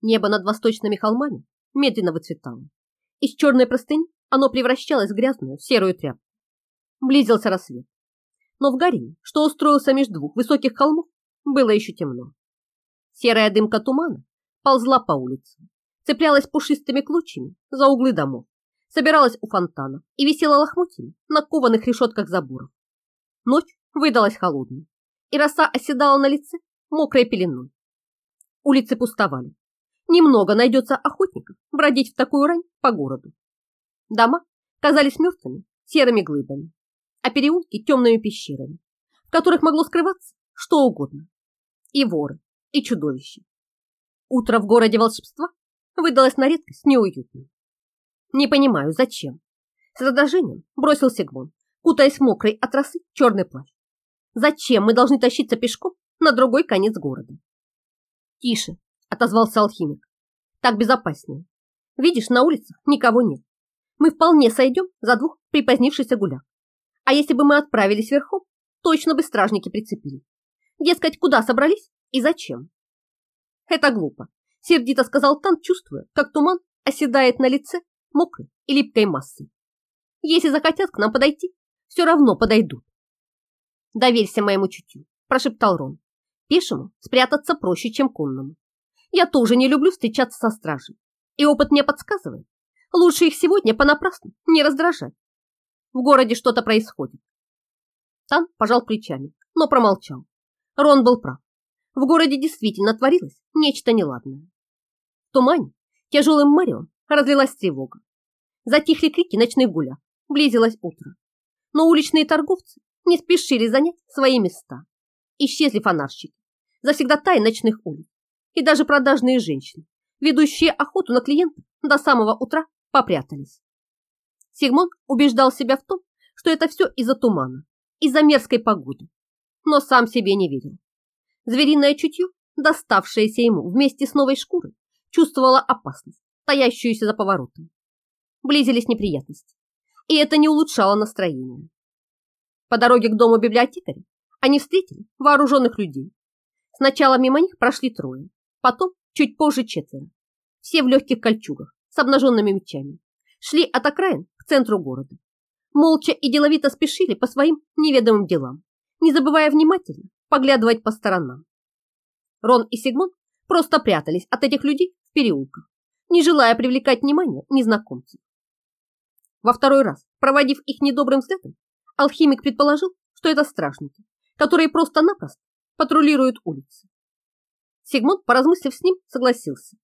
Небо над восточными холмами медленно выцветало. Из черной простыни оно превращалось в грязную серую тряпку. Близился рассвет. Но в Гарине, что устроился между двух высоких холмов, было еще темно. Серая дымка тумана ползла по улице, цеплялась пушистыми клочьями за углы домов, собиралась у фонтана и висела лохмотьями на кованых решетках заборов. Ночь выдалась холодной, и роса оседала на лице мокрой пеленой. Улицы пустовали. Немного найдется охотников бродить в такую рань по городу. Дома казались мертвыми серыми глыбами, а переулки темными пещерами, в которых могло скрываться что угодно. И воры, и чудовища. Утро в городе волшебства выдалось на редкость неуютным. Не понимаю, зачем. С раздражением бросил Сигмон, кутаясь в мокрый от росы черный плащ. Зачем мы должны тащиться пешком на другой конец города? Тише, отозвался алхимик. Так безопаснее. Видишь, на улицах никого нет. Мы вполне сойдем за двух припозднившихся гуляк. А если бы мы отправились верхом, точно бы стражники прицепили. Дескать, куда собрались и зачем? Это глупо, сердито сказал Тан, чувствуя, как туман оседает на лице мокрой и липкой массой. Если захотят к нам подойти, все равно подойдут. Доверься моему чутью, прошептал Рон. Пешему спрятаться проще, чем конному. Я тоже не люблю встречаться со стражей, и опыт мне подсказывает, лучше их сегодня понапрасну не раздражать. В городе что-то происходит. Тан пожал плечами, но промолчал. Рон был прав. В городе действительно творилось нечто неладное. В тумане тяжелым морем разлилась тревога. Затихли крики ночных гуля, близилось утро. Но уличные торговцы не спешили занять свои места. Исчезли фонарщики, завсегдатаи ночных улиц и даже продажные женщины, ведущие охоту на клиентов до самого утра, попрятались. Сигмон убеждал себя в том, что это все из-за тумана, из-за мерзкой погоды, но сам себе не верил. Звериное чутье, доставшееся ему вместе с новой шкурой, чувствовало опасность, стоящуюся за поворотом. Близились неприятности, и это не улучшало настроение. По дороге к дому библиотекаря они встретили вооруженных людей. Сначала мимо них прошли трое, потом чуть позже четверо. Все в легких кольчугах, с обнаженными мечами. Шли от окраин к центру города. Молча и деловито спешили по своим неведомым делам, не забывая внимательно поглядывать по сторонам. Рон и Сигмон просто прятались от этих людей в переулках, не желая привлекать внимание незнакомцев. Во второй раз, проводив их недобрым взглядом, алхимик предположил, что это стражники, которые просто-напросто патрулируют улицы. Сигмунд, поразмыслив с ним, согласился,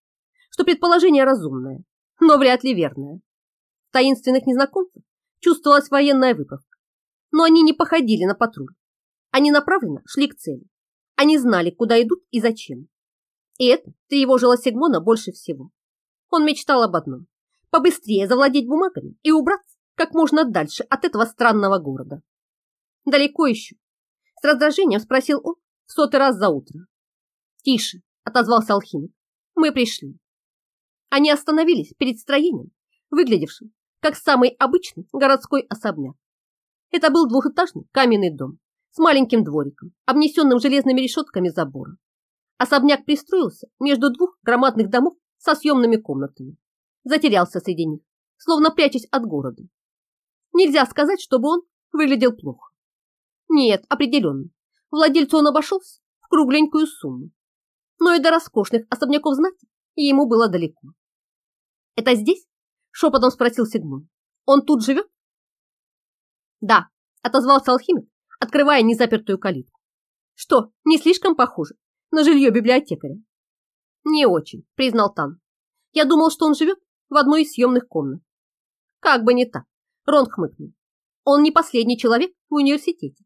что предположение разумное, но вряд ли верное. В таинственных незнакомцах чувствовалась военная выправка, но они не походили на патруль. Они направленно шли к цели. Они знали, куда идут и зачем. И это тревожило Сигмона больше всего. Он мечтал об одном – побыстрее завладеть бумагами и убраться как можно дальше от этого странного города. Далеко еще? С раздражением спросил он в сотый раз за утро. Тише, отозвался алхимик. Мы пришли. Они остановились перед строением, выглядевшим как самый обычный городской особняк. Это был двухэтажный каменный дом с маленьким двориком, обнесенным железными решетками забора. Особняк пристроился между двух громадных домов со съемными комнатами. Затерялся среди них, словно прячась от города. Нельзя сказать, чтобы он выглядел плохо. Нет, определенно. Владельцу он обошелся в кругленькую сумму. Но и до роскошных особняков знати ему было далеко. «Это здесь?» – шепотом спросил Сигмон. «Он тут живет?» «Да», – отозвался алхимик, открывая незапертую калитку. «Что, не слишком похоже на жилье библиотекаря?» «Не очень», – признал Тан. «Я думал, что он живет в одной из съемных комнат». «Как бы не так», – Рон хмыкнул. «Он не последний человек в университете.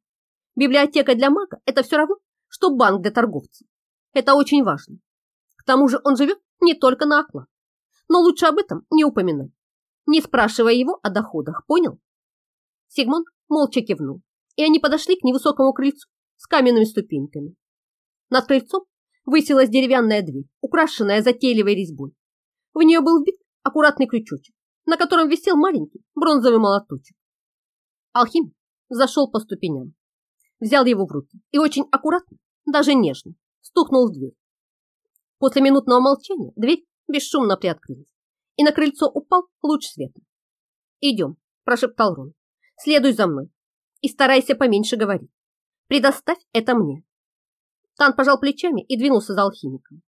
Библиотека для мага – это все равно, что банк для торговца. Это очень важно. К тому же он живет не только на оклад. Но лучше об этом не упоминать, не спрашивая его о доходах, понял? Сигмон молча кивнул и они подошли к невысокому крыльцу с каменными ступеньками. Над крыльцом высилась деревянная дверь, украшенная затейливой резьбой. В нее был вбит аккуратный крючочек, на котором висел маленький бронзовый молоточек. Алхим зашел по ступеням, взял его в руки и очень аккуратно, даже нежно, стукнул в дверь. После минутного молчания дверь бесшумно приоткрылась, и на крыльцо упал луч света. «Идем», – прошептал Рон. «Следуй за мной и старайся поменьше говорить. Предоставь это мне». Тан пожал плечами и двинулся за алхимиком.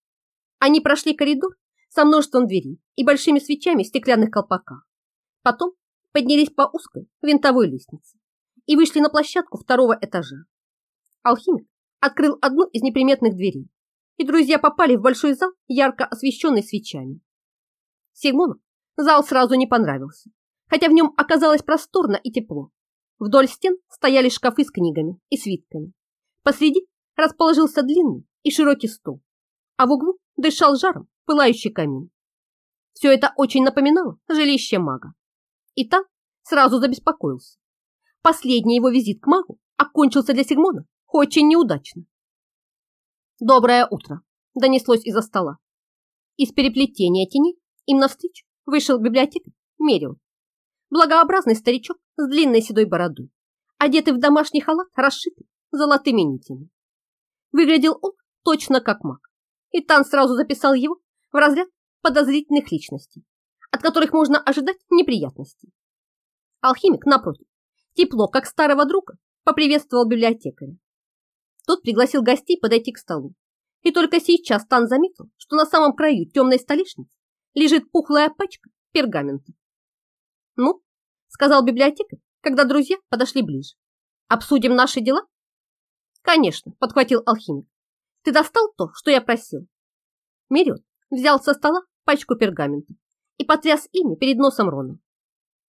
Они прошли коридор со множеством дверей и большими свечами в стеклянных колпаках. Потом поднялись по узкой винтовой лестнице и вышли на площадку второго этажа. Алхимик открыл одну из неприметных дверей, и друзья попали в большой зал, ярко освещенный свечами. Сигмону зал сразу не понравился, хотя в нем оказалось просторно и тепло. Вдоль стен стояли шкафы с книгами и свитками. Посреди расположился длинный и широкий стол, а в углу дышал жаром пылающий камин. Все это очень напоминало жилище мага. И там сразу забеспокоился. Последний его визит к магу окончился для Сигмона очень неудачно. «Доброе утро!» – донеслось из-за стола. Из переплетения теней им навстречу вышел библиотекарь Мерил. Благообразный старичок с длинной седой бородой, одетый в домашний халат, расшитый золотыми нитями. Выглядел он точно как маг, и Тан сразу записал его в разряд подозрительных личностей, от которых можно ожидать неприятностей. Алхимик, напротив, тепло, как старого друга, поприветствовал библиотекаря. Тот пригласил гостей подойти к столу. И только сейчас Тан заметил, что на самом краю темной столешницы лежит пухлая пачка пергамента. «Ну», — сказал библиотекарь, когда друзья подошли ближе, — «обсудим наши дела?» «Конечно», — подхватил алхимик. «Ты достал то, что я просил?» Мерет взял со стола пачку пергамента и потряс ими перед носом Рона.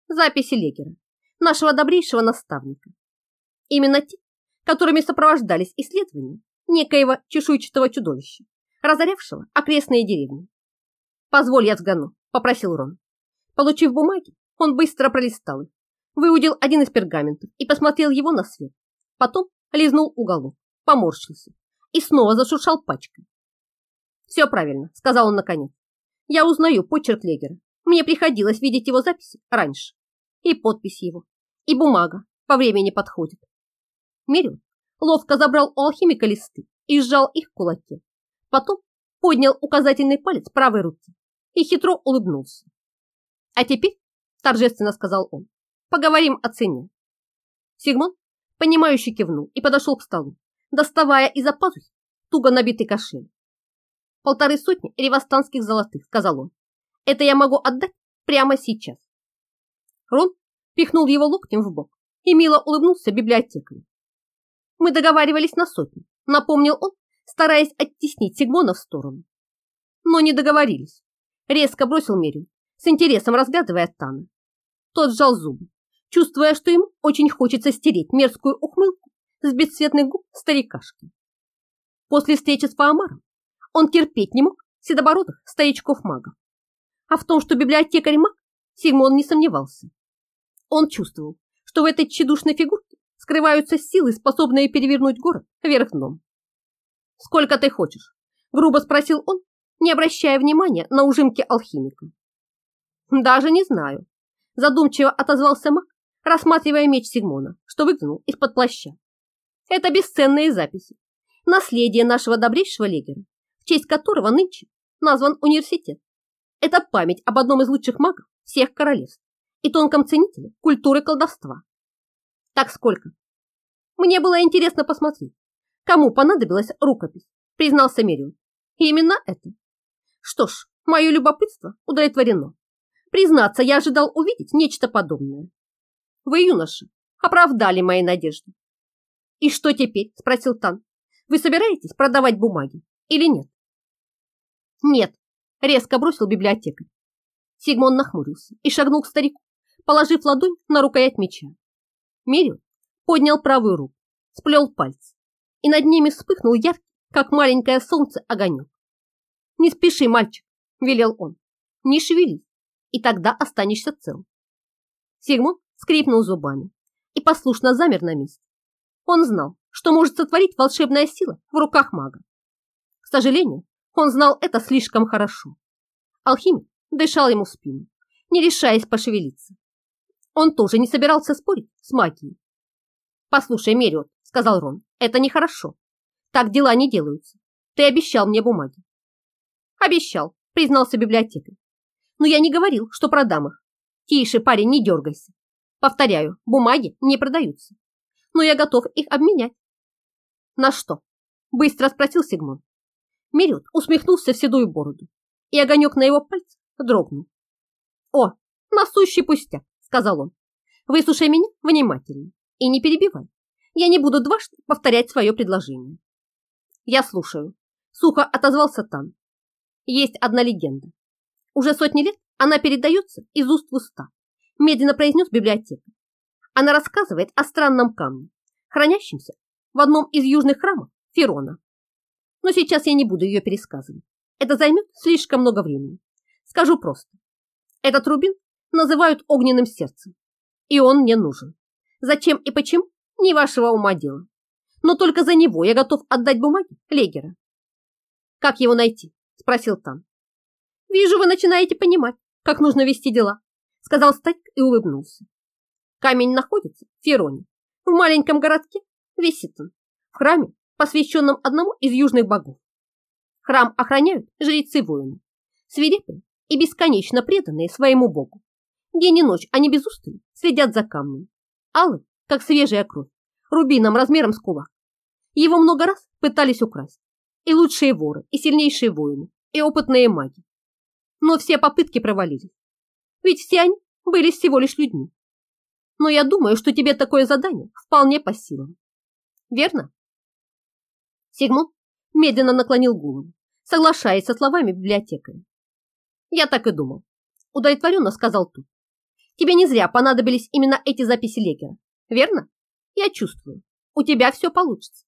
Записи Легера, нашего добрейшего наставника. Именно те, которыми сопровождались исследования некоего чешуйчатого чудовища, разорявшего окрестные деревни. «Позволь, я взгляну», — попросил Рон. Получив бумаги, он быстро пролистал их, выудил один из пергаментов и посмотрел его на свет. Потом лизнул уголок, поморщился и снова зашуршал пачкой. «Все правильно», — сказал он наконец. «Я узнаю почерк Легера. Мне приходилось видеть его записи раньше. И подпись его, и бумага по времени подходит. Мерил ловко забрал у алхимика листы и сжал их в кулаке. Потом поднял указательный палец правой руки и хитро улыбнулся. «А теперь», – торжественно сказал он, – «поговорим о цене». Сигмон, понимающе кивнул и подошел к столу, доставая из-за пазухи туго набитый кошель. «Полторы сотни ревостанских золотых», – сказал он. «Это я могу отдать прямо сейчас». Рон пихнул его локтем в бок и мило улыбнулся библиотекарю. Мы договаривались на сотню, напомнил он, стараясь оттеснить Сигмона в сторону. Но не договорились. Резко бросил Мерин, с интересом разглядывая Тана. Тот сжал зубы, чувствуя, что им очень хочется стереть мерзкую ухмылку с бесцветных губ старикашки. После встречи с Фаомаром он терпеть не мог седобородых стоячков-магов. А в том, что библиотекарь маг, Сигмон не сомневался. Он чувствовал, что в этой тщедушной фигурке скрываются силы, способные перевернуть город вверх дном. «Сколько ты хочешь?» – грубо спросил он, не обращая внимания на ужимки алхимика. «Даже не знаю», – задумчиво отозвался маг, рассматривая меч Сигмона, что выглянул из-под плаща. «Это бесценные записи, наследие нашего добрейшего легера, в честь которого нынче назван университет. Это память об одном из лучших магов всех королевств и тонком ценителе культуры колдовства. Так сколько? Мне было интересно посмотреть, кому понадобилась рукопись, признался Мерион. именно это. Что ж, мое любопытство удовлетворено. Признаться, я ожидал увидеть нечто подобное. Вы, юноша, оправдали мои надежды. И что теперь? Спросил Тан. Вы собираетесь продавать бумаги или нет? Нет, резко бросил библиотекарь. Сигмон нахмурился и шагнул к старику, положив ладонь на рукоять меча. Мирил поднял правую руку, сплел пальцы, и над ними вспыхнул яркий, как маленькое солнце, огонек. «Не спеши, мальчик», — велел он, — «не шевелись, и тогда останешься цел». Сигмунд скрипнул зубами и послушно замер на месте. Он знал, что может сотворить волшебная сила в руках мага. К сожалению, он знал это слишком хорошо. Алхимик дышал ему в спину, не решаясь пошевелиться. Он тоже не собирался спорить с магией. «Послушай, Мериот», — сказал Рон, — «это нехорошо. Так дела не делаются. Ты обещал мне бумаги». Обещал, признался библиотекарь. Но я не говорил, что продам их. Тише, парень, не дергайся. Повторяю, бумаги не продаются. Но я готов их обменять. На что? Быстро спросил Сигмон. Мерют усмехнулся в седую бороду, и огонек на его пальце дрогнул. О, насущий пустяк, сказал он. Выслушай меня внимательно и не перебивай. Я не буду дважды повторять свое предложение. Я слушаю. Сухо отозвался Тан. Есть одна легенда. Уже сотни лет она передается из уст в уста, медленно произнес библиотекарь. Она рассказывает о странном камне, хранящемся в одном из южных храмов Ферона. Но сейчас я не буду ее пересказывать. Это займет слишком много времени. Скажу просто. Этот рубин называют огненным сердцем. И он мне нужен. Зачем и почему, не вашего ума дело. Но только за него я готов отдать бумаги Легера. Как его найти? Спросил Тан. Вижу, вы начинаете понимать, как нужно вести дела, сказал старик и улыбнулся. Камень находится в Фероне, в маленьком городке Виситон, в храме, посвященном одному из южных богов. Храм охраняют жрецы-воины, свирепые и бесконечно преданные своему богу. День и ночь они без устали следят за камнем, алым, как свежая кровь, рубином размером с кулак. Его много раз пытались украсть. И лучшие воры, и сильнейшие воины, и опытные маги. Но все попытки провалились. Ведь все они были всего лишь людьми. Но я думаю, что тебе такое задание вполне по силам. Верно? Сигмунд медленно наклонил голову, соглашаясь со словами библиотекаря. Я так и думал. Удовлетворенно сказал тут. Тебе не зря понадобились именно эти записи Легера, верно? Я чувствую, у тебя все получится.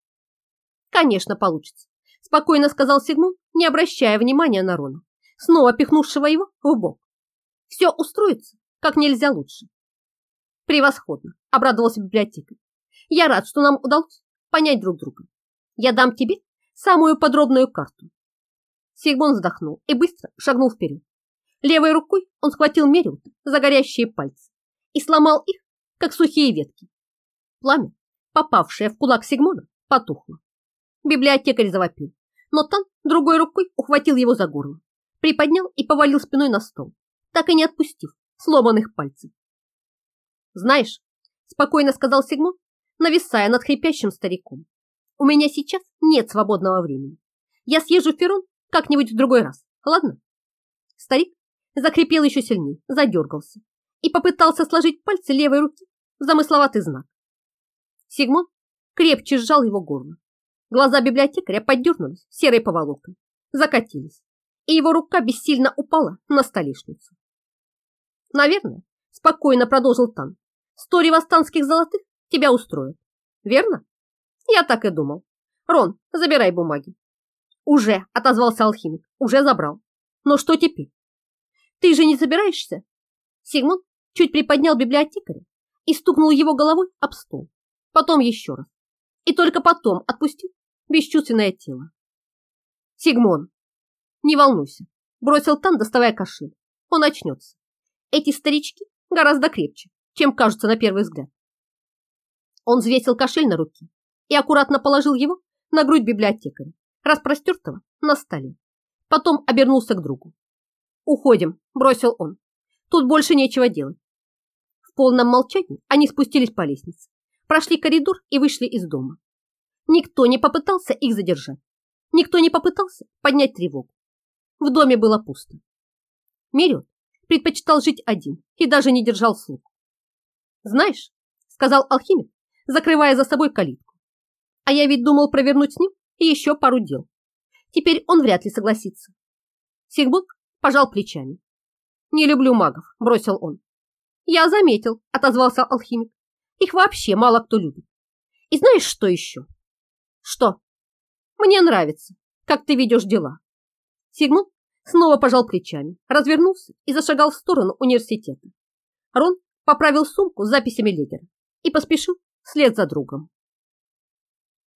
Конечно, получится, спокойно сказал Сигмунд, не обращая внимания на Рона, снова пихнувшего его в бок. Все устроится как нельзя лучше. Превосходно, обрадовался библиотекарь. Я рад, что нам удалось понять друг друга. Я дам тебе самую подробную карту. Сигмон вздохнул и быстро шагнул вперед. Левой рукой он схватил Мериута за горящие пальцы и сломал их, как сухие ветки. Пламя, попавшее в кулак Сигмона, потухло. Библиотекарь завопил, но Тан другой рукой ухватил его за горло, приподнял и повалил спиной на стол, так и не отпустив сломанных пальцев. «Знаешь», — спокойно сказал Сигмон, нависая над хрипящим стариком, «у меня сейчас нет свободного времени. Я съезжу в Ферон как-нибудь в другой раз, ладно?» Старик закрепел еще сильнее, задергался и попытался сложить пальцы левой руки в замысловатый знак. Сигмон крепче сжал его горло. Глаза библиотекаря поддернулись серой поволокой, закатились, и его рука бессильно упала на столешницу. Наверное, спокойно продолжил Тан, сто ревостанских золотых тебя устроят, верно? Я так и думал. Рон, забирай бумаги. Уже, отозвался алхимик, уже забрал. Но что теперь? Ты же не собираешься? Сигмунд чуть приподнял библиотекаря и стукнул его головой об стол потом еще раз. И только потом отпустил бесчувственное тело. Сигмон, не волнуйся, бросил Тан, доставая кошель. Он очнется. Эти старички гораздо крепче, чем кажутся на первый взгляд. Он взвесил кошель на руки и аккуратно положил его на грудь библиотекаря, распростертого на столе. Потом обернулся к другу. «Уходим», – бросил он. «Тут больше нечего делать». В полном молчании они спустились по лестнице прошли коридор и вышли из дома. Никто не попытался их задержать. Никто не попытался поднять тревогу. В доме было пусто. Мерет предпочитал жить один и даже не держал слуг. «Знаешь», — сказал алхимик, закрывая за собой калитку, «а я ведь думал провернуть с ним еще пару дел. Теперь он вряд ли согласится». Сигбук пожал плечами. «Не люблю магов», — бросил он. «Я заметил», — отозвался алхимик. Их вообще мало кто любит. И знаешь, что еще? Что? Мне нравится, как ты ведешь дела. Сигмунд снова пожал плечами, развернулся и зашагал в сторону университета. Рон поправил сумку с записями лидера и поспешил вслед за другом.